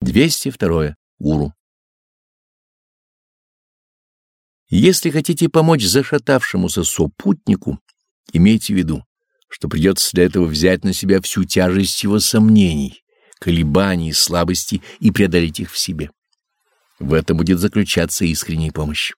202. Гуру. Если хотите помочь зашатавшемуся сопутнику, имейте в виду, что придется для этого взять на себя всю тяжесть его сомнений, колебаний, слабостей и преодолеть их в себе. В этом будет заключаться искренняя помощь.